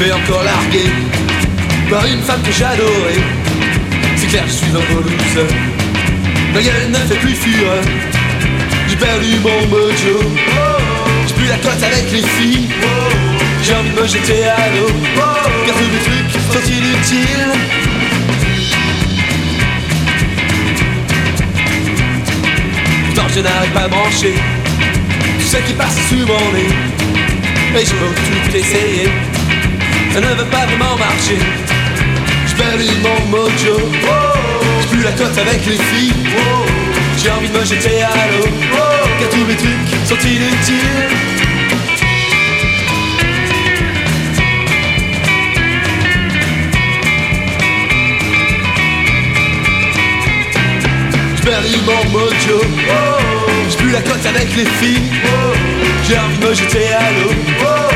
et encore largué par une femme que j'adorais. C'est clair, je suis un loser. Ma gueule ne fait plus fureur. J'ai perdu mon mojo. J'ai plus la cote avec les filles. J'ai envie de me jeter à l'eau. Car tous mes trucs sont inutiles. Pourtant je n'arrive pas à brancher Tout ce qui passe sous mon nez Et je peux tout essayer Ça ne veut pas vraiment marcher. Je perdu mon mojo. J'ai plus la cote avec les filles. J'ai envie de me jeter à l'eau. Car tous mes trucs sont inutiles. Perdu mon mojo. J'ai plus la cote avec les filles. J'ai envie de me jeter à l'eau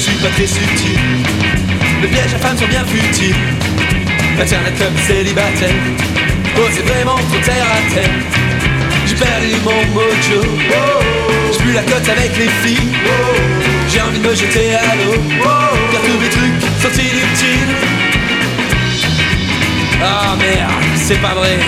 je suis pas très subtil. Les pièges à femmes sont bien futiles. Internet comme célibataire. Oh c'est vraiment trop terre à terre. J'ai perdu mon mojo. J'ai plus la cote avec les filles. J'ai envie de me jeter à l'eau. Car tous mes trucs sont inutiles. Ah merde, c'est pas vrai